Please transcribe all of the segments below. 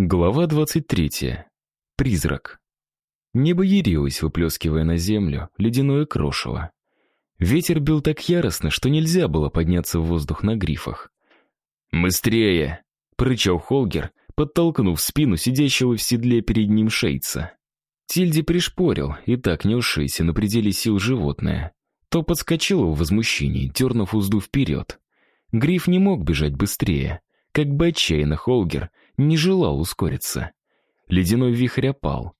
Глава 23. Призрак. Небо ярилось, выплескивая на землю ледяное крошево. Ветер бил так яростно, что нельзя было подняться в воздух на грифах. «Быстрее!» — прычал Холгер, подтолкнув спину сидящего в седле перед ним шейца. Тильди пришпорил, и так не ушейся на пределе сил животное. То подскочило в возмущении, дернув узду вперед. Гриф не мог бежать быстрее. Как бы отчаянно Холгер не желал ускориться. Ледяной вихрь опал.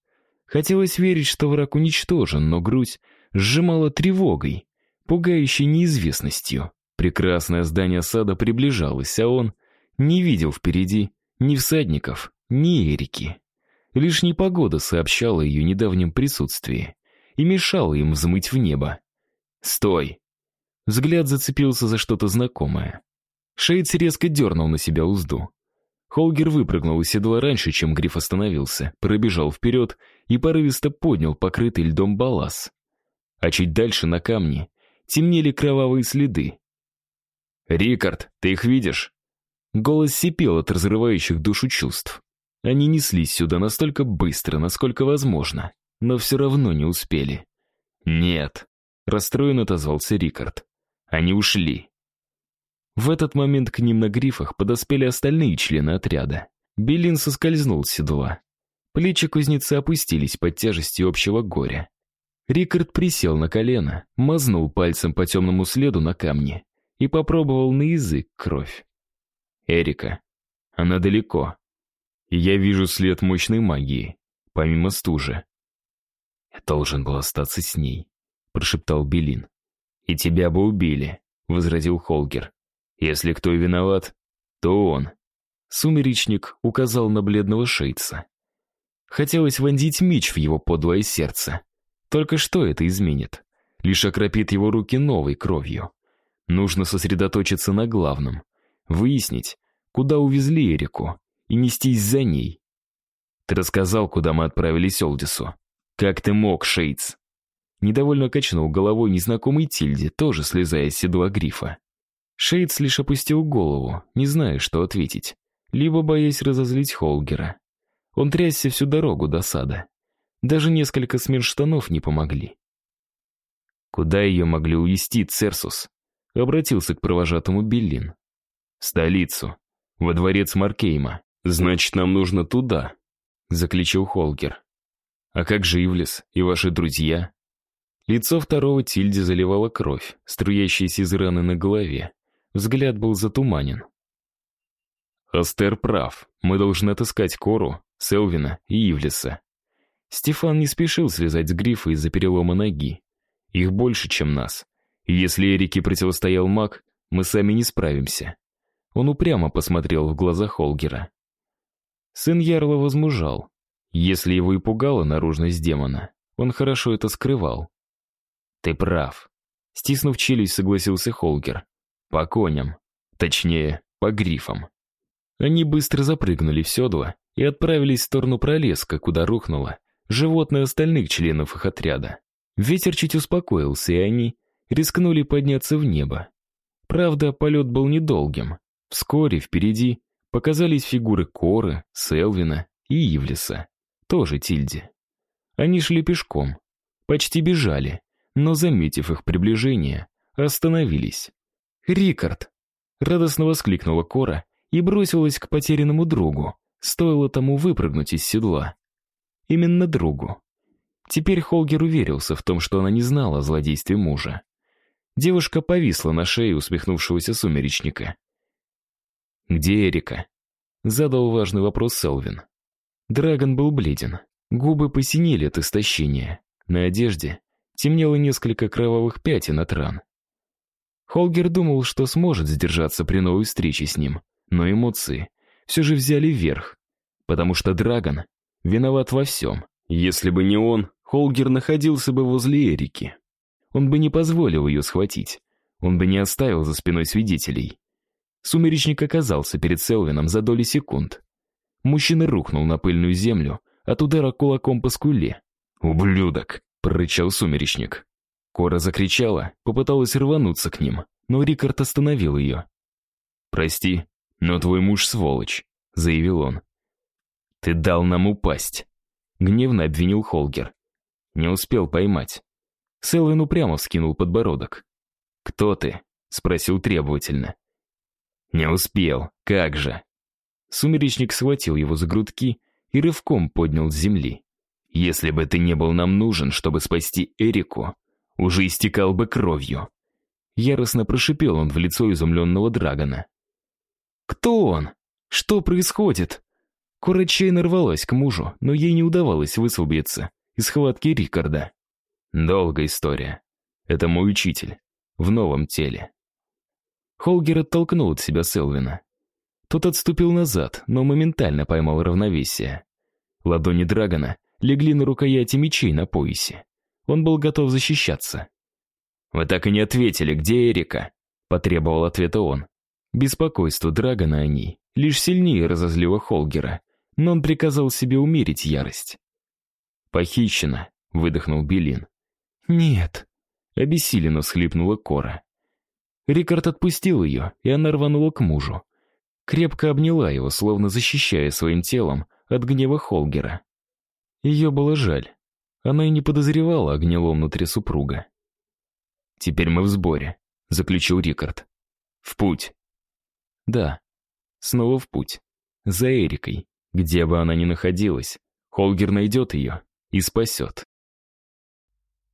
Хотелось верить, что враг уничтожен, но грудь сжимала тревогой, пугающей неизвестностью. Прекрасное здание сада приближалось, а он не видел впереди ни всадников, ни Эрики. Лишь непогода сообщала ее недавнем присутствии и мешала им взмыть в небо. «Стой!» Взгляд зацепился за что-то знакомое. Шейц резко дернул на себя узду. Холгер выпрыгнул из седла раньше, чем Гриф остановился, пробежал вперед и порывисто поднял покрытый льдом баллас. А чуть дальше на камне темнели кровавые следы. «Рикард, ты их видишь?» Голос сипел от разрывающих душу чувств. Они неслись сюда настолько быстро, насколько возможно, но все равно не успели. «Нет», — расстроенно отозвался Рикард. «Они ушли». В этот момент к ним на грифах подоспели остальные члены отряда. Белин соскользнул с седла. Плечи кузнеца опустились под тяжестью общего горя. Рикард присел на колено, мазнул пальцем по темному следу на камне и попробовал на язык кровь. Эрика. Она далеко. Я вижу след мощной магии, помимо стужи. «Я должен был остаться с ней», — прошептал Белин. «И тебя бы убили», — возразил Холгер. Если кто и виноват, то он. Сумеречник указал на бледного шейца. Хотелось вонзить меч в его подлое сердце. Только что это изменит? Лишь окропит его руки новой кровью. Нужно сосредоточиться на главном. Выяснить, куда увезли Эрику, и нестись за ней. Ты рассказал, куда мы отправились Олдису. Как ты мог, Шейц? Недовольно качнул головой незнакомый Тильди, тоже слезая с седла грифа. Шейдс лишь опустил голову, не зная, что ответить, либо боясь разозлить Холгера. Он трясся всю дорогу до сада. Даже несколько смен штанов не помогли. «Куда ее могли увезти, Церсус?» — обратился к провожатому Биллин. «В столицу, во дворец Маркейма. Значит, нам нужно туда», — заключил Холгер. «А как же Ивлес и ваши друзья?» Лицо второго Тильди заливало кровь, струящаяся из раны на голове. Взгляд был затуманен. Астер прав. Мы должны отыскать Кору, Селвина и Ивлиса. Стефан не спешил слезать с грифа из-за перелома ноги. Их больше, чем нас. И если Эрике противостоял маг, мы сами не справимся. Он упрямо посмотрел в глаза Холгера. Сын Ярла возмужал. Если его и пугала наружность демона, он хорошо это скрывал. «Ты прав», — стиснув челюсть, согласился Холгер. По коням. Точнее, по грифам. Они быстро запрыгнули в седло и отправились в сторону пролеска, куда рухнуло животное остальных членов их отряда. Ветер чуть успокоился, и они рискнули подняться в небо. Правда, полет был недолгим. Вскоре впереди показались фигуры Коры, Селвина и Ивлиса, тоже Тильди. Они шли пешком, почти бежали, но, заметив их приближение, остановились. «Рикард!» — радостно воскликнула Кора и бросилась к потерянному другу. Стоило тому выпрыгнуть из седла. Именно другу. Теперь Холгер уверился в том, что она не знала о злодействе мужа. Девушка повисла на шее усмехнувшегося сумеречника. «Где Эрика?» — задал важный вопрос Селвин. Драгон был бледен, губы посинели от истощения. На одежде темнело несколько кровавых пятен от ран. Холгер думал, что сможет сдержаться при новой встрече с ним, но эмоции все же взяли вверх, потому что Драгон виноват во всем. Если бы не он, Холгер находился бы возле Эрики. Он бы не позволил ее схватить, он бы не оставил за спиной свидетелей. Сумеречник оказался перед Селвином за доли секунд. Мужчина рухнул на пыльную землю от удара кулаком по скуле. «Ублюдок!» — прорычал сумеречник. Кора закричала, попыталась рвануться к ним, но Рикард остановил ее. «Прости, но твой муж сволочь», — заявил он. «Ты дал нам упасть», — гневно обвинил Холгер. Не успел поймать. Селвин упрямо вскинул подбородок. «Кто ты?» — спросил требовательно. «Не успел, как же?» Сумеречник схватил его за грудки и рывком поднял с земли. «Если бы ты не был нам нужен, чтобы спасти Эрику, уже истекал бы кровью». Яростно прошипел он в лицо изумленного Драгона. «Кто он? Что происходит?» Кора отчаянно рвалась к мужу, но ей не удавалось высвободиться из схватки Рикарда. Долгая история. Это мой учитель. В новом теле. Холгер оттолкнул от себя Селвина. Тот отступил назад, но моментально поймал равновесие. Ладони Драгона легли на рукояти мечей на поясе. Он был готов защищаться. «Вы так и не ответили, где Эрика?» — потребовал ответа он. Беспокойство Драгона о ней лишь сильнее разозлило Холгера, но он приказал себе умерить ярость. «Похищена», — выдохнул Белин. «Нет», — обессиленно всхлипнула Кора. Рикард отпустил ее, и она рванула к мужу. Крепко обняла его, словно защищая своим телом от гнева Холгера. Ее было жаль. Она и не подозревала о гнилом внутри супруга. «Теперь мы в сборе», — заключил Рикард. «В путь». «Да, снова в путь. За Эрикой. Где бы она ни находилась, Холгер найдет ее и спасет».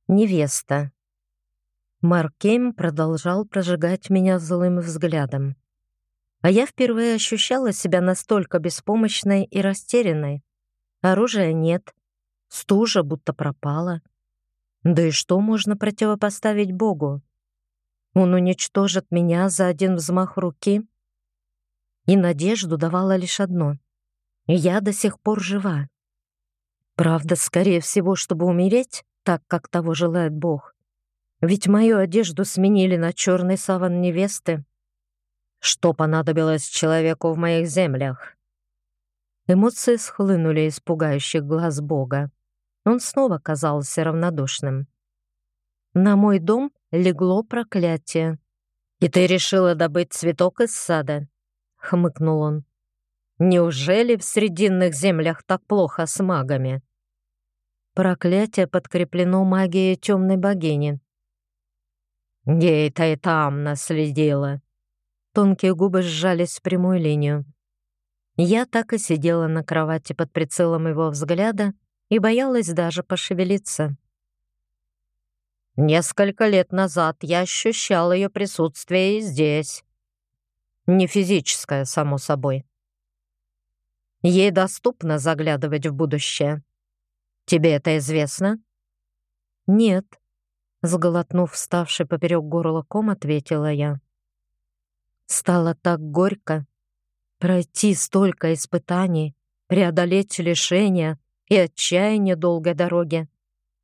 Невеста. Маркейм продолжал прожигать меня злым взглядом. А я впервые ощущала себя настолько беспомощной и растерянной. Оружия нет, стужа будто пропала. Да и что можно противопоставить Богу? Он уничтожит меня за один взмах руки? И надежду давала лишь одно. Я до сих пор жива. Правда, скорее всего, чтобы умереть, так как того желает Бог. Ведь мою одежду сменили на черный саван невесты. Что понадобилось человеку в моих землях? Эмоции схлынули из пугающих глаз Бога. Он снова казался равнодушным. На мой дом легло проклятие. «И ты решила добыть цветок из сада?» — хмыкнул он. «Неужели в срединных землях так плохо с магами?» Проклятие подкреплено магией темной богини. Ей-то и там наследила. Тонкие губы сжались в прямую линию. Я так и сидела на кровати под прицелом его взгляда и боялась даже пошевелиться. Несколько лет назад я ощущал ее присутствие и здесь. Не физическое, само собой. Ей доступно заглядывать в будущее. Тебе это известно? Нет. Сглотнув вставший поперек горла ком, ответила я. Стало так горько. Пройти столько испытаний, преодолеть лишения и отчаяние долгой дороги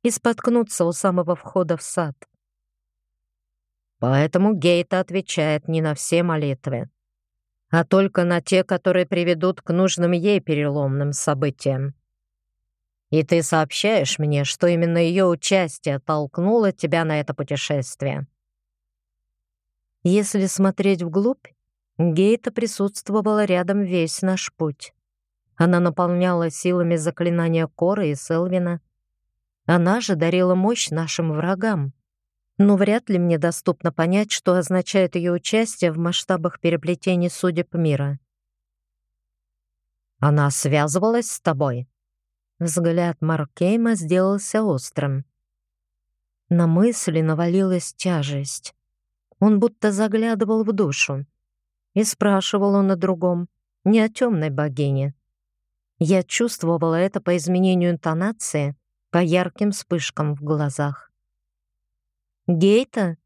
и споткнуться у самого входа в сад. Поэтому Гейта отвечает не на все молитвы, а только на те, которые приведут к нужным ей переломным событиям. И ты сообщаешь мне, что именно ее участие толкнуло тебя на это путешествие. Если смотреть вглубь, Гейта присутствовала рядом весь наш путь. Она наполняла силами заклинания Коры и Селвина — она же дарила мощь нашим врагам. Но вряд ли мне доступно понять, что означает ее участие в масштабах переплетений судеб мира. «Она связывалась с тобой?» Взгляд Маркейма сделался острым. На мысли навалилась тяжесть. Он будто заглядывал в душу. И спрашивал он о другом, не о темной богине. Я чувствовала это по изменению интонации по ярким вспышкам в глазах. «Гейта?»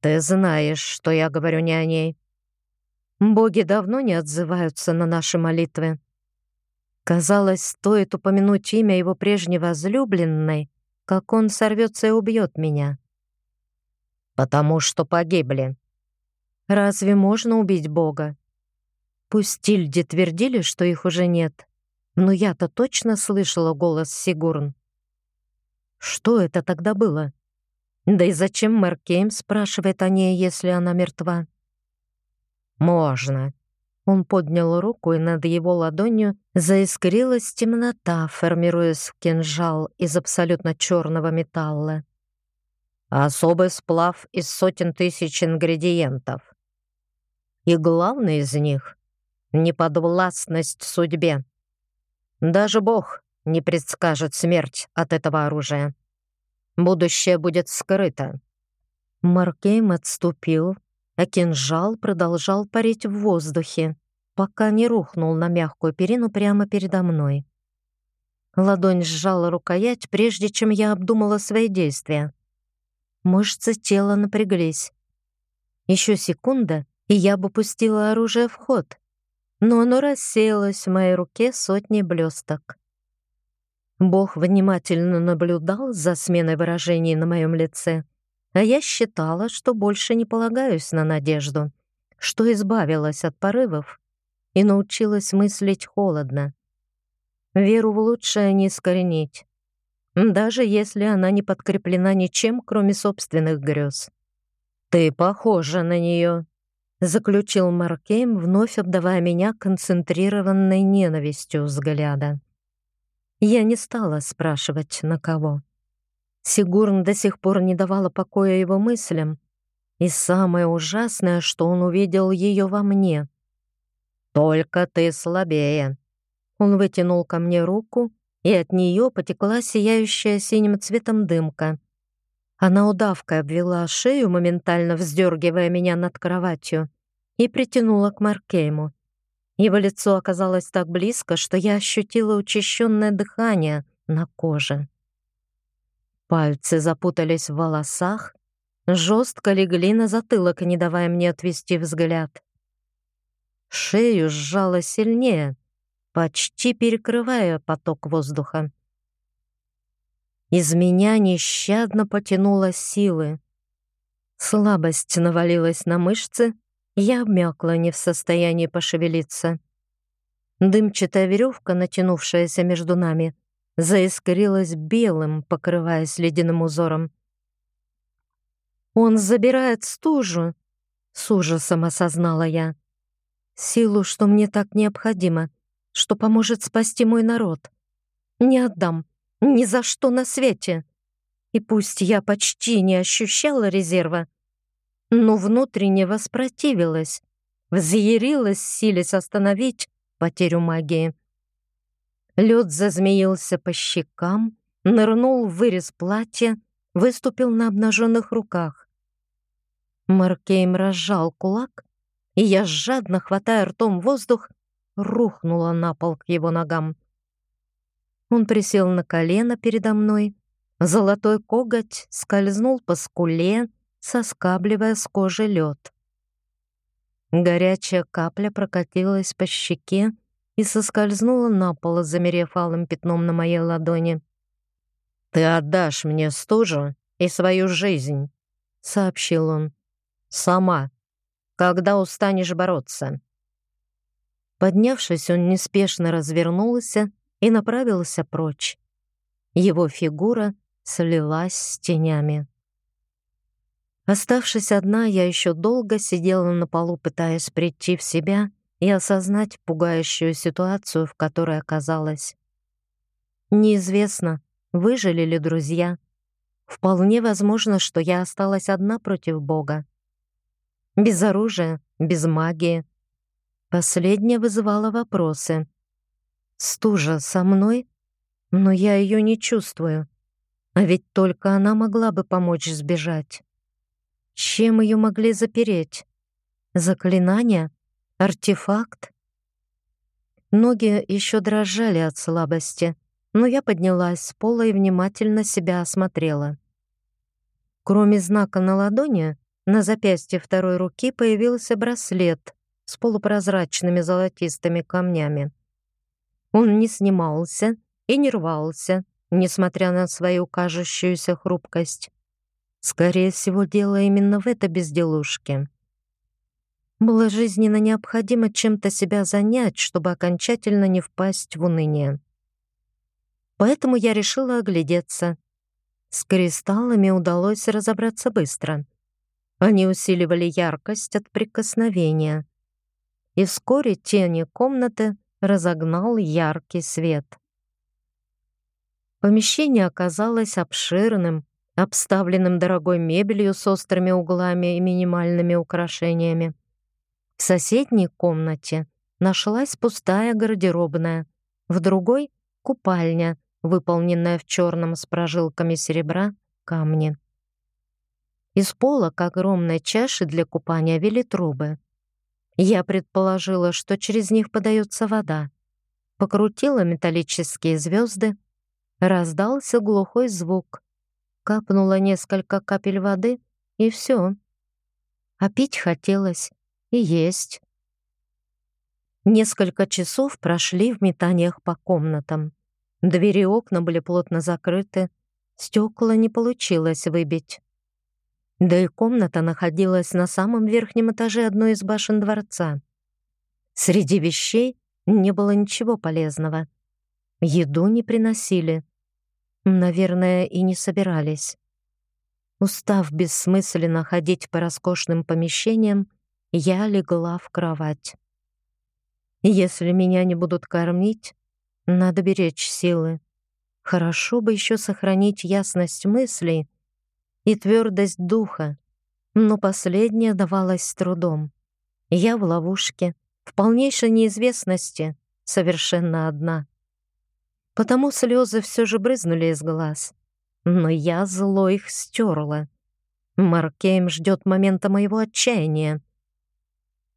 «Ты знаешь, что я говорю не о ней. Боги давно не отзываются на наши молитвы. Казалось, стоит упомянуть имя его прежней возлюбленной, как он сорвется и убьет меня. Потому что погибли. Разве можно убить Бога? Пусть Тильде твердили, что их уже нет, но я-то точно слышала голос Сигурн. Что это тогда было? Да и зачем Мэр Кейм спрашивает о ней, если она мертва? Можно. Он поднял руку, и над его ладонью заискрилась темнота, формируясь в кинжал из абсолютно черного металла. Особый сплав из сотен тысяч ингредиентов. И главный из них — неподвластность судьбе. Даже Бог не предскажет смерть от этого оружия. Будущее будет скрыто. Маркейм отступил, а кинжал продолжал парить в воздухе, пока не рухнул на мягкую перину прямо передо мной. Ладонь сжала рукоять, прежде чем я обдумала свои действия. Мышцы тела напряглись. Еще секунда, и я бы пустила оружие в ход, но оно рассеялось в моей руке сотни блесток. Бог внимательно наблюдал за сменой выражений на моем лице — а я считала, что больше не полагаюсь на надежду, что избавилась от порывов и научилась мыслить холодно. Веру в лучшее не искоренить, даже если она не подкреплена ничем, кроме собственных грез. «Ты похожа на нее», — заключил Маркейм, вновь обдавая меня концентрированной ненавистью взгляда. Я не стала спрашивать, на кого. Сигурн до сих пор не давала покоя его мыслям, и самое ужасное, что он увидел ее во мне. «Только ты слабее». Он вытянул ко мне руку, и от нее потекла сияющая синим цветом дымка. Она удавкой обвела шею, моментально вздергивая меня над кроватью, и притянула к Маркейму. Его лицо оказалось так близко, что я ощутила учащенное дыхание на коже. Пальцы запутались в волосах, жестко легли на затылок, не давая мне отвести взгляд. Шею сжало сильнее, почти перекрывая поток воздуха. Из меня нещадно потянуло силы. Слабость навалилась на мышцы, я обмякла, не в состоянии пошевелиться. Дымчатая веревка, натянувшаяся между нами, заискрилась белым, покрываясь ледяным узором. «Он забирает стужу!» — с ужасом осознала я. «Силу, что мне так необходимо, что поможет спасти мой народ. Не отдам, ни за что на свете!» И пусть я почти не ощущала резерва, но внутренне воспротивилась, взъярилась, силясь остановить потерю магии. Лед зазмеился по щекам, нырнул в вырез платья, выступил на обнаженных руках. Маркейм разжал кулак, и я, жадно хватая ртом воздух, рухнула на пол к его ногам. Он присел на колено передо мной, золотой коготь скользнул по скуле, соскабливая с кожи лед. Горячая капля прокатилась по щеке, и соскользнула на пол, замерев алым пятном на моей ладони. «Ты отдашь мне стужу и свою жизнь», — сообщил он. «Сама, когда устанешь бороться». Поднявшись, он неспешно развернулся и направился прочь. Его фигура слилась с тенями. Оставшись одна, я еще долго сидела на полу, пытаясь прийти в себя и осознать пугающую ситуацию, в которой оказалась. Неизвестно, выжили ли друзья. Вполне возможно, что я осталась одна против Бога. Без оружия, без магии. Последнее вызывало вопросы. Стужа со мной? Но я ее не чувствую. А ведь только она могла бы помочь сбежать. Чем ее могли запереть? Заклинания? Артефакт? Ноги еще дрожали от слабости, но я поднялась с пола и внимательно себя осмотрела. Кроме знака на ладони, на запястье второй руки появился браслет с полупрозрачными золотистыми камнями. Он не снимался и не рвался, несмотря на свою кажущуюся хрупкость. Скорее всего, дело именно в этой безделушке. Было жизненно необходимо чем-то себя занять, чтобы окончательно не впасть в уныние. Поэтому я решила оглядеться. С кристаллами удалось разобраться быстро. Они усиливали яркость от прикосновения. и вскоре тени комнаты разогнал яркий свет. Помещение оказалось обширным, обставленным дорогой мебелью с острыми углами и минимальными украшениями. В соседней комнате нашлась пустая гардеробная, в другой — купальня, выполненная в черном с прожилками серебра камне. Из пола к огромной чаше для купания вели трубы. Я предположила, что через них подается вода. Покрутила металлические звезды, раздался глухой звук. Капнуло несколько капель воды, и все. А пить хотелось и есть. Несколько часов прошли в метаниях по комнатам. Двери и окна были плотно закрыты, стекла не получилось выбить. Да и комната находилась на самом верхнем этаже одной из башен дворца. Среди вещей не было ничего полезного. Еду не приносили. Наверное, и не собирались. Устав бессмысленно ходить по роскошным помещениям, я легла в кровать. Если меня не будут кормить, надо беречь силы. Хорошо бы еще сохранить ясность мыслей и твердость духа, но последнее давалось с трудом. Я в ловушке, в полнейшей неизвестности, совершенно одна. Потому слезы все же брызнули из глаз. Но я зло их стерла. Маркейм ждет момента моего отчаяния.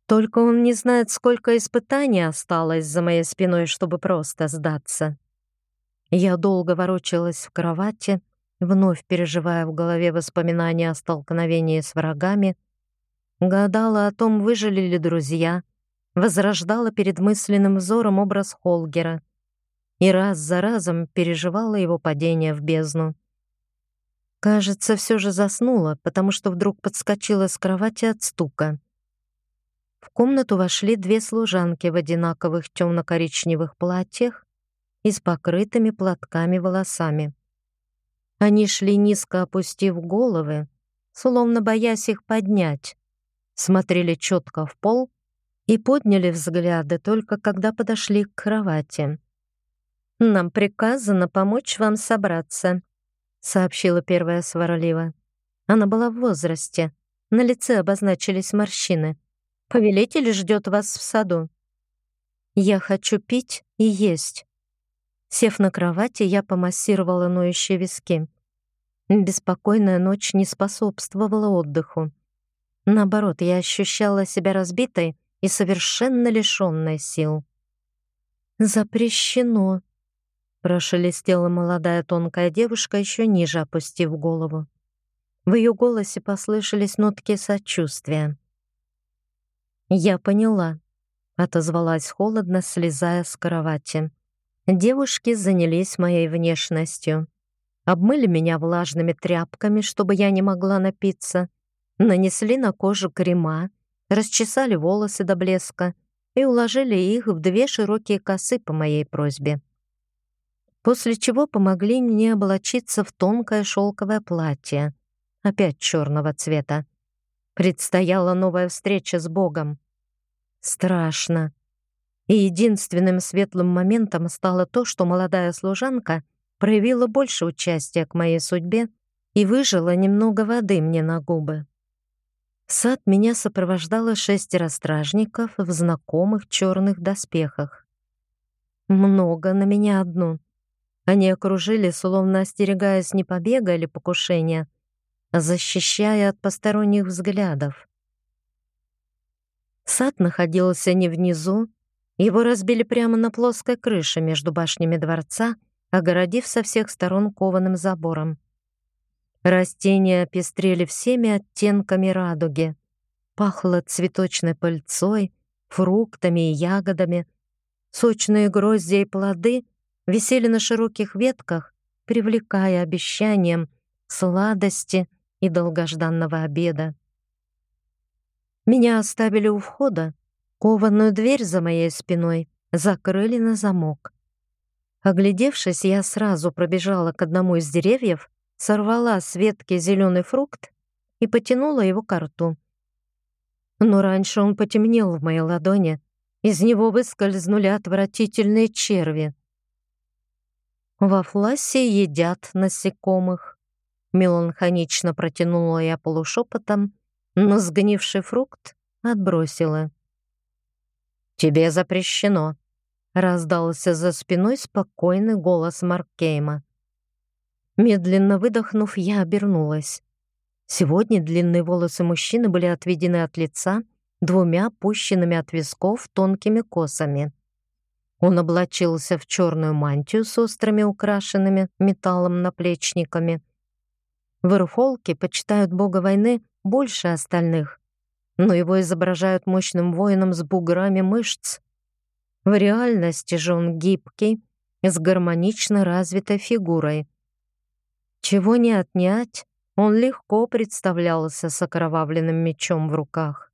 Только он не знает, сколько испытаний осталось за моей спиной, чтобы просто сдаться. Я долго ворочалась в кровати, вновь переживая в голове воспоминания о столкновении с врагами, гадала о том, выжили ли друзья, возрождала перед мысленным взором образ Холгера и раз за разом переживала его падение в бездну. Кажется, все же заснула, потому что вдруг подскочила с кровати от стука. В комнату вошли две служанки в одинаковых темно-коричневых платьях и с покрытыми платками волосами. Они шли низко опустив головы, словно боясь их поднять, смотрели четко в пол и подняли взгляды только когда подошли к кровати. «Нам приказано помочь вам собраться», — сообщила первая сварливо. Она была в возрасте, на лице обозначились морщины. «Повелитель ждет вас в саду». «Я хочу пить и есть». Сев на кровати, я помассировала ноющие виски. Беспокойная ночь не способствовала отдыху. Наоборот, я ощущала себя разбитой и совершенно лишённой сил. «Запрещено», Прошелестела молодая тонкая девушка, еще ниже опустив голову. В ее голосе послышались нотки сочувствия. «Я поняла», — отозвалась холодно, слезая с кровати. Девушки занялись моей внешностью. Обмыли меня влажными тряпками, чтобы я не могла напиться, нанесли на кожу крема, расчесали волосы до блеска и уложили их в две широкие косы по моей просьбе после чего помогли мне облачиться в тонкое шелковое платье, опять черного цвета. Предстояла новая встреча с Богом. Страшно. И единственным светлым моментом стало то, что молодая служанка проявила больше участия к моей судьбе и выжила немного воды мне на губы. В сад меня сопровождало шестеро стражников в знакомых черных доспехах. Много на меня одну. Они окружили, словно остерегаясь не побега или покушения, а защищая от посторонних взглядов. Сад находился не внизу, его разбили прямо на плоской крыше между башнями дворца, огородив со всех сторон кованым забором. Растения пестрели всеми оттенками радуги. Пахло цветочной пыльцой, фруктами и ягодами. Сочные грозди и плоды висели на широких ветках, привлекая обещанием сладости и долгожданного обеда. Меня оставили у входа, кованую дверь за моей спиной закрыли на замок. Оглядевшись, я сразу пробежала к одному из деревьев, сорвала с ветки зеленый фрукт и потянула его к рту. Но раньше он потемнел в моей ладони, из него выскользнули отвратительные черви. Во флассе едят насекомых. Меланхонично протянула я полушепотом, но сгнивший фрукт отбросила. «Тебе запрещено», — раздался за спиной спокойный голос Маркейма. Медленно выдохнув, я обернулась. Сегодня длинные волосы мужчины были отведены от лица двумя пущенными от висков тонкими косами. Он облачился в черную мантию с острыми украшенными металлом наплечниками. В Ирфолке почитают бога войны больше остальных, но его изображают мощным воином с буграми мышц. В реальности же он гибкий, с гармонично развитой фигурой. Чего не отнять, он легко представлялся с окровавленным мечом в руках.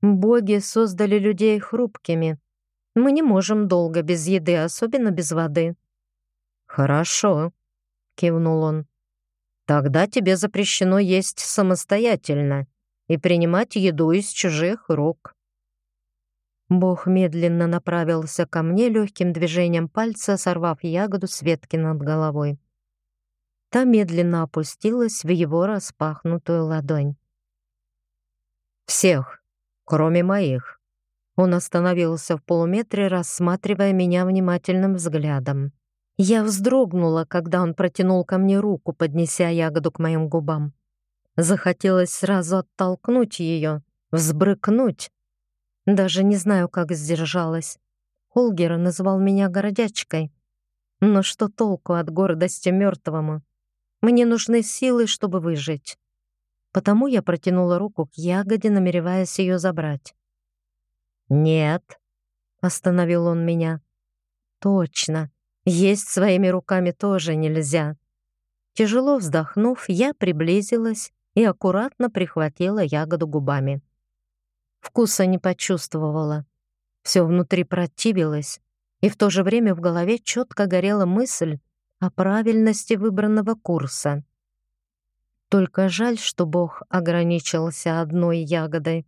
Боги создали людей хрупкими. Мы не можем долго без еды, особенно без воды. «Хорошо», — кивнул он. «Тогда тебе запрещено есть самостоятельно и принимать еду из чужих рук». Бог медленно направился ко мне легким движением пальца, сорвав ягоду с ветки над головой. Та медленно опустилась в его распахнутую ладонь. «Всех, кроме моих». Он остановился в полуметре, рассматривая меня внимательным взглядом. Я вздрогнула, когда он протянул ко мне руку, поднеся ягоду к моим губам. Захотелось сразу оттолкнуть ее, взбрыкнуть. Даже не знаю, как сдержалась. Холгер называл меня городячкой. Но что толку от гордости мертвому? Мне нужны силы, чтобы выжить. Потому я протянула руку к ягоде, намереваясь ее забрать. «Нет», — остановил он меня. «Точно, есть своими руками тоже нельзя». Тяжело вздохнув, я приблизилась и аккуратно прихватила ягоду губами. Вкуса не почувствовала. Все внутри противилось, и в то же время в голове четко горела мысль о правильности выбранного курса. Только жаль, что Бог ограничился одной ягодой.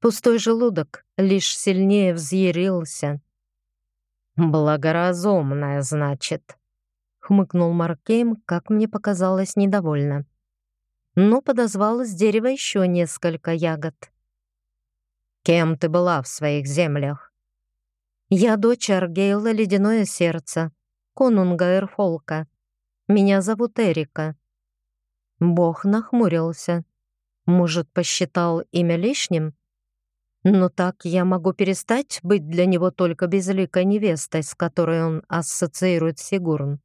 Пустой желудок лишь сильнее взъярился. «Благоразумная, значит», — хмыкнул Маркейм, как мне показалось, недовольно. Но подозвал с дерева еще несколько ягод. «Кем ты была в своих землях?» «Я дочь Аргейла Ледяное Сердце», конунга Эрфолка. Меня зовут Эрика». Бог нахмурился. Может, посчитал имя лишним? Но так я могу перестать быть для него только безликой невестой, с которой он ассоциирует Сигурн.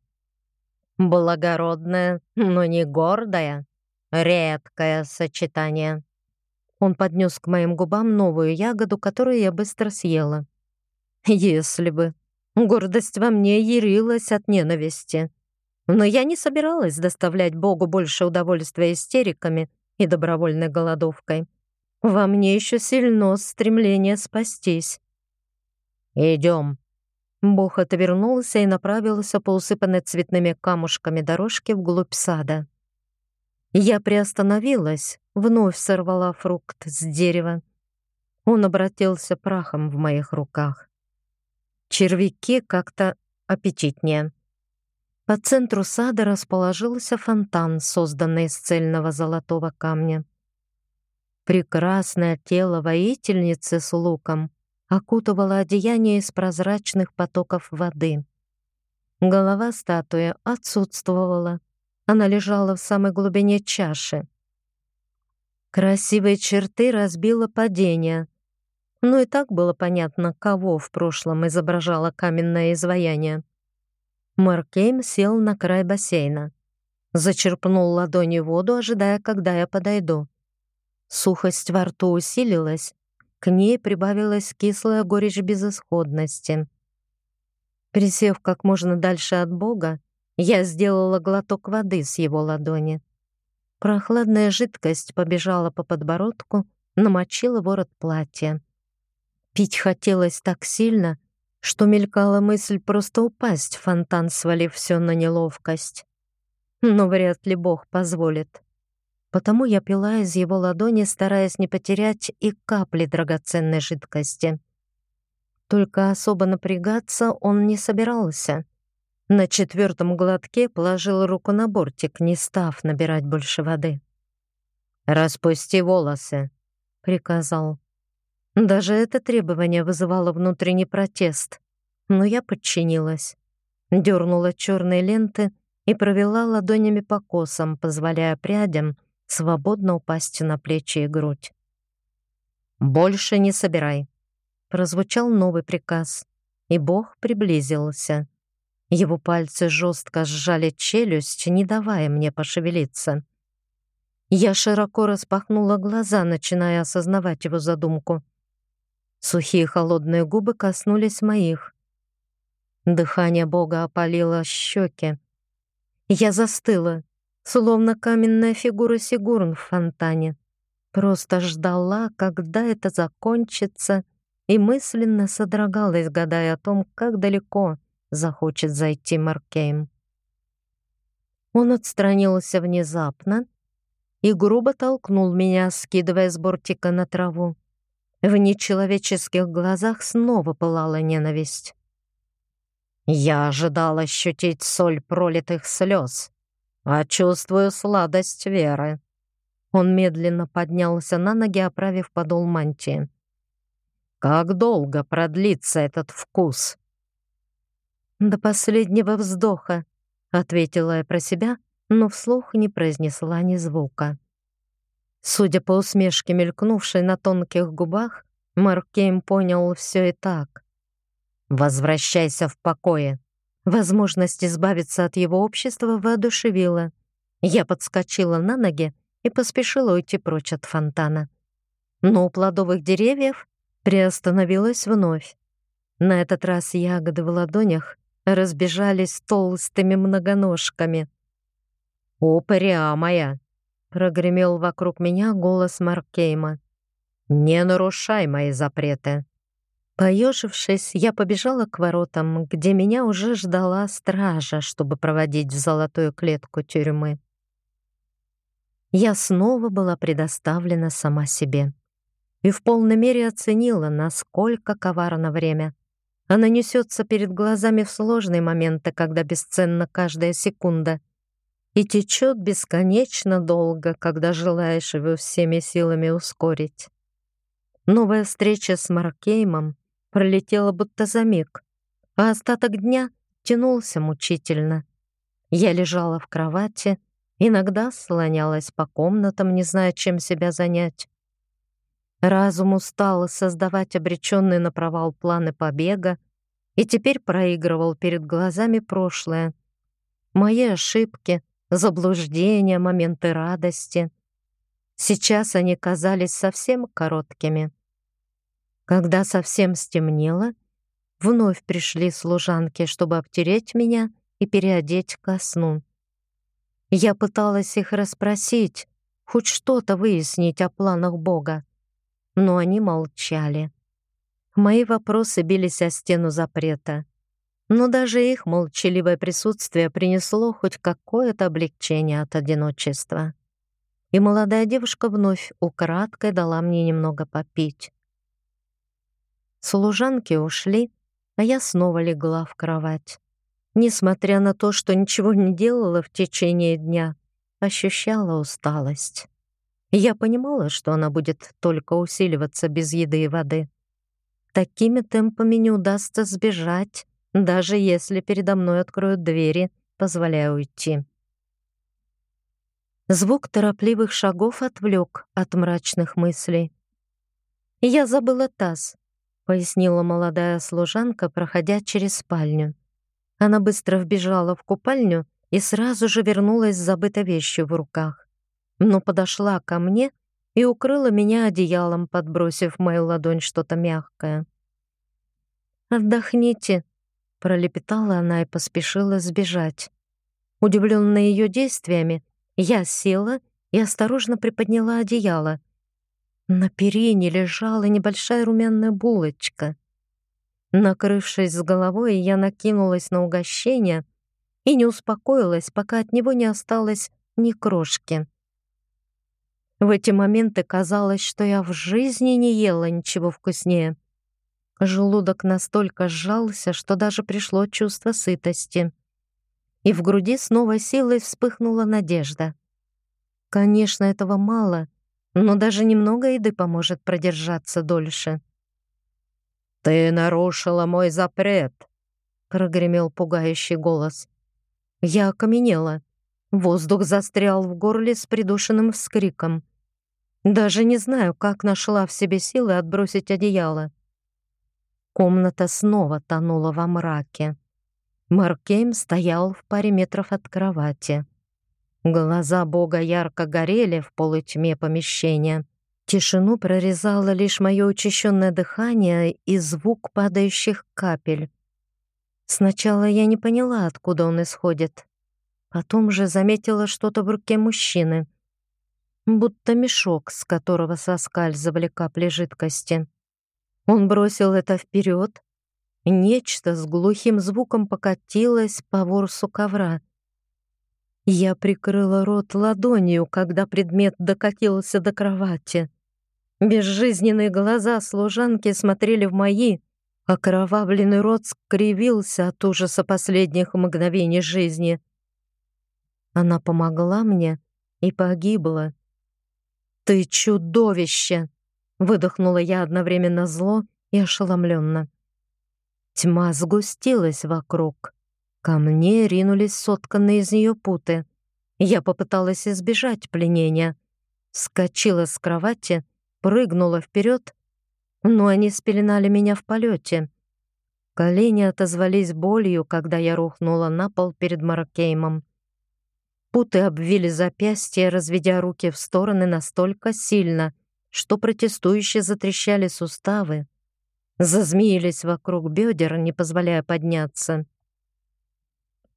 Благородная, но не гордая. Редкое сочетание. Он поднес к моим губам новую ягоду, которую я быстро съела. Если бы. Гордость во мне ярилась от ненависти. Но я не собиралась доставлять Богу больше удовольствия истериками и добровольной голодовкой. Во мне еще сильно стремление спастись. «Идем». Бог отвернулся и направился по усыпанной цветными камушками дорожке вглубь сада. Я приостановилась, вновь сорвала фрукт с дерева. Он обратился прахом в моих руках. Червяки как-то аппетитнее. По центру сада расположился фонтан, созданный из цельного золотого камня. Прекрасное тело воительницы с луком окутывало одеяние из прозрачных потоков воды. Голова статуи отсутствовала. Она лежала в самой глубине чаши. Красивые черты разбило падение, но и так было понятно, кого в прошлом изображало каменное изваяние. Маркейм сел на край бассейна. Зачерпнул ладонью воду, ожидая, когда я подойду. Сухость во рту усилилась, к ней прибавилась кислая горечь безысходности. Присев как можно дальше от Бога, я сделала глоток воды с его ладони. Прохладная жидкость побежала по подбородку, намочила ворот платья. Пить хотелось так сильно, что мелькала мысль просто упасть в фонтан, свалив все на неловкость. Но вряд ли Бог позволит. потому я пила из его ладони, стараясь не потерять и капли драгоценной жидкости. Только особо напрягаться он не собирался. На четвертом глотке положил руку на бортик, не став набирать больше воды. «Распусти волосы», — приказал. Даже это требование вызывало внутренний протест, но я подчинилась. Дернула черные ленты и провела ладонями по косам, позволяя прядям свободно упасть на плечи и грудь. «Больше не собирай», — прозвучал новый приказ, и Бог приблизился. Его пальцы жестко сжали челюсть, не давая мне пошевелиться. Я широко распахнула глаза, начиная осознавать его задумку. Сухие холодные губы коснулись моих. Дыхание Бога опалило щеки. Я застыла, словно каменная фигура Сигурн в фонтане. Просто ждала, когда это закончится, и мысленно содрогалась, гадая о том, как далеко захочет зайти Маркейм. Он отстранился внезапно, и грубо толкнул меня, скидывая с бортика на траву. В нечеловеческих глазах снова пылала ненависть. Я ожидал ощутить соль пролитых слез, а чувствую сладость веры. Он медленно поднялся на ноги, оправив подол мантии. Как долго продлится этот вкус? До последнего вздоха, ответила я про себя, но вслух не произнесла ни звука. Судя по усмешке, мелькнувшей на тонких губах, Маркейм понял все и так. «Возвращайся в покое». Возможность избавиться от его общества воодушевила. Я подскочила на ноги и поспешила уйти прочь от фонтана. Но у плодовых деревьев приостановилась вновь. На этот раз ягоды в ладонях разбежались толстыми многоножками. «Упыря моя!» — прогремел вокруг меня голос Маркейма. «Не нарушай мои запреты!» Поежившись, я побежала к воротам, где меня уже ждала стража, чтобы проводить в золотую клетку тюрьмы. Я снова была предоставлена сама себе и в полной мере оценила, насколько коварно время. Она несется перед глазами в сложные моменты, когда бесценна каждая секунда, и течет бесконечно долго, когда желаешь его всеми силами ускорить. Новая встреча с Маркеймом пролетела будто за миг, а остаток дня тянулся мучительно. Я лежала в кровати, иногда слонялась по комнатам, не зная, чем себя занять. Разум устал создавать обреченные на провал планы побега и теперь проигрывал перед глазами прошлое. Мои ошибки, заблуждения, моменты радости. Сейчас они казались совсем короткими. Когда совсем стемнело, вновь пришли служанки, чтобы обтереть меня и переодеть ко сну. Я пыталась их расспросить, хоть что-то выяснить о планах Бога но они молчали. Мои вопросы бились о стену запрета, но даже их молчаливое присутствие принесло хоть какое-то облегчение от одиночества. И молодая девушка вновь украдкой дала мне немного попить. Служанки ушли, а я снова легла в кровать. Несмотря на то, что ничего не делала в течение дня, ощущала усталость. Я понимала, что она будет только усиливаться без еды и воды. Такими темпами не удастся сбежать, даже если передо мной откроют двери, позволяя уйти. Звук торопливых шагов отвлек от мрачных мыслей. «Я забыла таз», — пояснила молодая служанка, проходя через спальню. Она быстро вбежала в купальню и сразу же вернулась с забытой вещью в руках но подошла ко мне и укрыла меня одеялом, подбросив в мою ладонь что-то мягкое. «Отдохните», — пролепетала она и поспешила сбежать. Удивленная ее действиями, я села и осторожно приподняла одеяло. На перине лежала небольшая румяная булочка. Накрывшись с головой, я накинулась на угощение и не успокоилась, пока от него не осталось ни крошки. В эти моменты казалось, что я в жизни не ела ничего вкуснее. Желудок настолько сжался, что даже пришло чувство сытости. И в груди снова силой вспыхнула надежда. Конечно, этого мало, но даже немного еды поможет продержаться дольше. «Ты нарушила мой запрет», — прогремел пугающий голос. Я окаменела. Воздух застрял в горле с придушенным вскриком. Даже не знаю, как нашла в себе силы отбросить одеяло. Комната снова тонула во мраке. Маркейм стоял в паре метров от кровати. Глаза Бога ярко горели в полутьме помещения. Тишину прорезало лишь мое учащенное дыхание и звук падающих капель. Сначала я не поняла, откуда он исходит. Потом же заметила что-то в руке мужчины, будто мешок, с которого соскальзывали капли жидкости. Он бросил это вперед. Нечто с глухим звуком покатилось по ворсу ковра. Я прикрыла рот ладонью, когда предмет докатился до кровати. Безжизненные глаза служанки смотрели в мои, а кровавленный рот скривился от ужаса последних мгновений жизни. Она помогла мне и погибла. «Ты чудовище!» Выдохнула я одновременно зло и ошеломленно. Тьма сгустилась вокруг. Ко мне ринулись сотканные из нее путы. Я попыталась избежать пленения. Скочила с кровати, прыгнула вперед, но они спеленали меня в полете. Колени отозвались болью, когда я рухнула на пол перед Маркеймом. Путы обвили запястья, разведя руки в стороны настолько сильно, что протестующие затрещали суставы, зазмеились вокруг бедер, не позволяя подняться.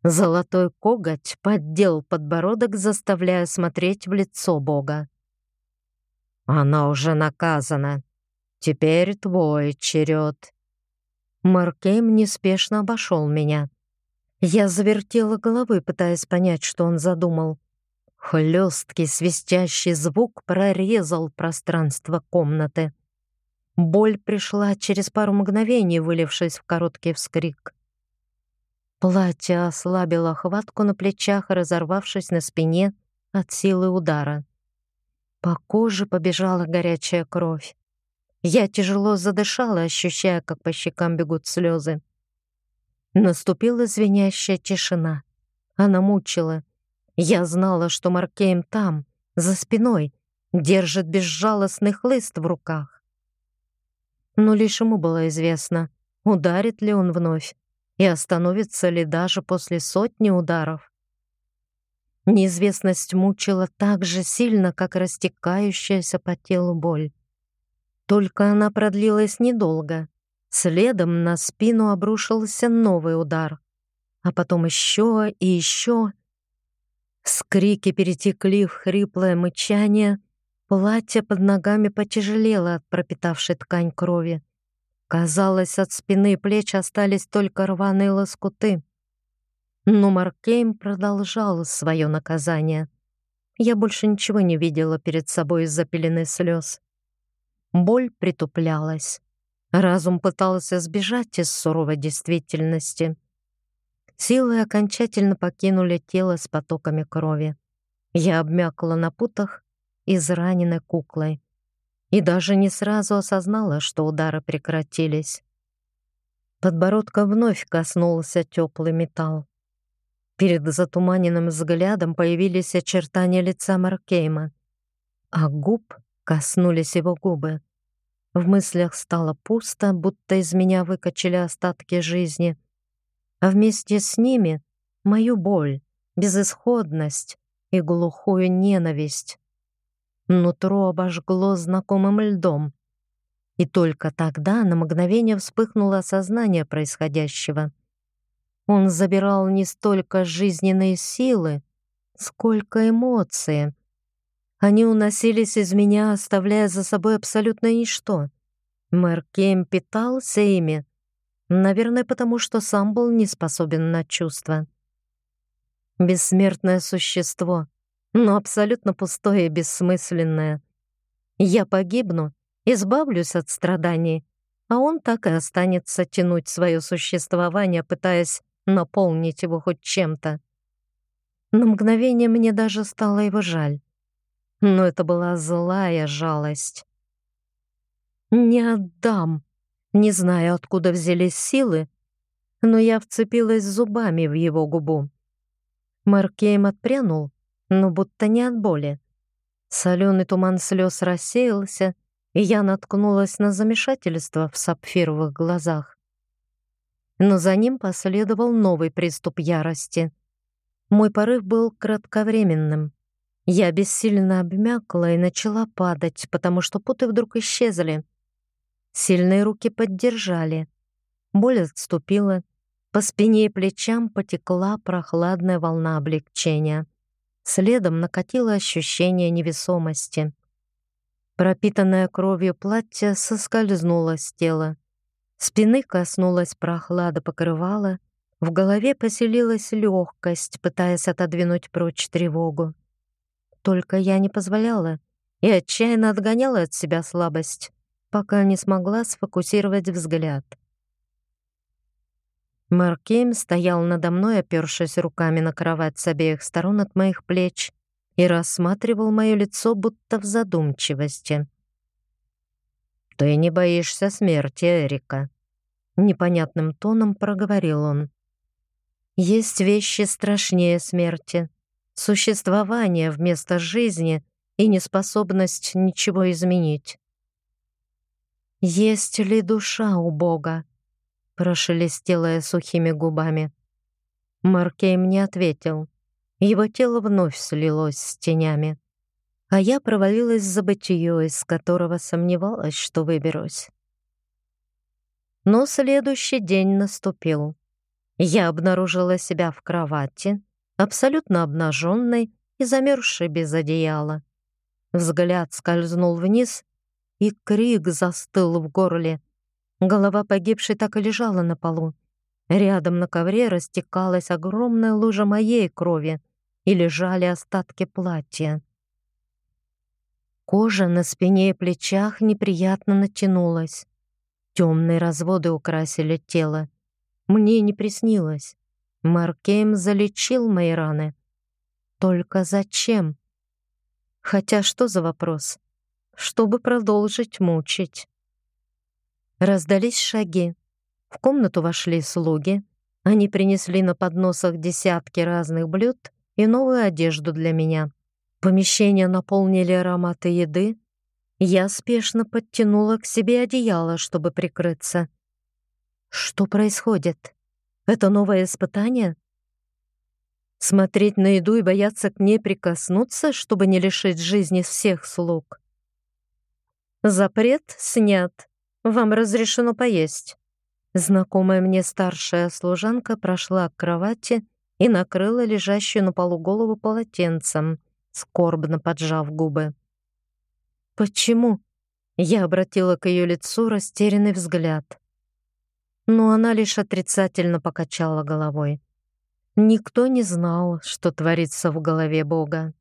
Золотой коготь поддел подбородок, заставляя смотреть в лицо Бога. «Она уже наказана. Теперь твой черед». Маркейм неспешно обошел меня. Я завертела головой, пытаясь понять, что он задумал. Хлесткий свистящий звук прорезал пространство комнаты. Боль пришла через пару мгновений, вылившись в короткий вскрик. Платье ослабило хватку на плечах, разорвавшись на спине от силы удара. По коже побежала горячая кровь. Я тяжело задышала, ощущая, как по щекам бегут слезы. Наступила звенящая тишина. Она мучила. Я знала, что Маркейм там, за спиной, держит безжалостный хлыст в руках. Но лишь ему было известно, ударит ли он вновь и остановится ли даже после сотни ударов. Неизвестность мучила так же сильно, как растекающаяся по телу боль. Только она продлилась недолго. Следом на спину обрушился новый удар, а потом еще и еще — Скрики перетекли в хриплое мычание, платье под ногами потяжелело от пропитавшей ткань крови. Казалось, от спины и плеч остались только рваные лоскуты. Но Маркейм продолжал свое наказание. Я больше ничего не видела перед собой из-за пелены слез. Боль притуплялась. Разум пытался сбежать из суровой действительности. Силы окончательно покинули тело с потоками крови. Я обмякла на путах, израненной куклой. И даже не сразу осознала, что удары прекратились. Подбородка вновь коснулся теплый металл. Перед затуманенным взглядом появились очертания лица Маркейма, а губ коснулись его губы. В мыслях стало пусто, будто из меня выкачали остатки жизни — а вместе с ними мою боль, безысходность и глухую ненависть. Нутро обожгло знакомым льдом. И только тогда на мгновение вспыхнуло осознание происходящего. Он забирал не столько жизненные силы, сколько эмоции. Они уносились из меня, оставляя за собой абсолютно ничто. Мэр Кем питался ими, Наверное, потому что сам был не способен на чувства. Бессмертное существо, но абсолютно пустое и бессмысленное. Я погибну, избавлюсь от страданий, а он так и останется тянуть свое существование, пытаясь наполнить его хоть чем-то. На мгновение мне даже стало его жаль. Но это была злая жалость. «Не отдам!» Не знаю, откуда взялись силы, но я вцепилась зубами в его губу. Маркейм отпрянул, но будто не от боли. Соленый туман слез рассеялся, и я наткнулась на замешательство в сапфировых глазах. Но за ним последовал новый приступ ярости. Мой порыв был кратковременным. Я бессильно обмякла и начала падать, потому что путы вдруг исчезли. Сильные руки поддержали. Боль отступила. По спине и плечам потекла прохладная волна облегчения. Следом накатило ощущение невесомости. Пропитанное кровью платье соскользнуло с тела. Спины коснулась прохлада покрывала, в голове поселилась легкость, пытаясь отодвинуть прочь тревогу. Только я не позволяла и отчаянно отгоняла от себя слабость, пока не смогла сфокусировать взгляд. Маркейм стоял надо мной, опершись руками на кровать с обеих сторон от моих плеч и рассматривал мое лицо будто в задумчивости. «Ты не боишься смерти, Эрика?» Непонятным тоном проговорил он. «Есть вещи страшнее смерти. Существование вместо жизни и неспособность ничего изменить. Есть ли душа у Бога?» Прошелестела я сухими губами. Маркей мне ответил. Его тело вновь слилось с тенями а я провалилась в забытие, из которого сомневалась, что выберусь. Но следующий день наступил. Я обнаружила себя в кровати, абсолютно обнаженной и замерзшей без одеяла. Взгляд скользнул вниз, и крик застыл в горле. Голова погибшей так и лежала на полу. Рядом на ковре растекалась огромная лужа моей крови и лежали остатки платья. Кожа на спине и плечах неприятно натянулась. Темные разводы украсили тело. Мне не приснилось. Маркейм залечил мои раны. Только зачем? Хотя что за вопрос? Чтобы продолжить мучить. Раздались шаги. В комнату вошли слуги. Они принесли на подносах десятки разных блюд и новую одежду для меня. Помещение наполнили ароматы еды. Я спешно подтянула к себе одеяло, чтобы прикрыться. Что происходит? Это новое испытание? Смотреть на еду и бояться к ней прикоснуться, чтобы не лишить жизни всех слуг. Запрет снят. Вам разрешено поесть. Знакомая мне старшая служанка прошла к кровати и накрыла лежащую на полу голову полотенцем скорбно поджав губы. «Почему?» Я обратила к ее лицу растерянный взгляд. Но она лишь отрицательно покачала головой. Никто не знал, что творится в голове Бога.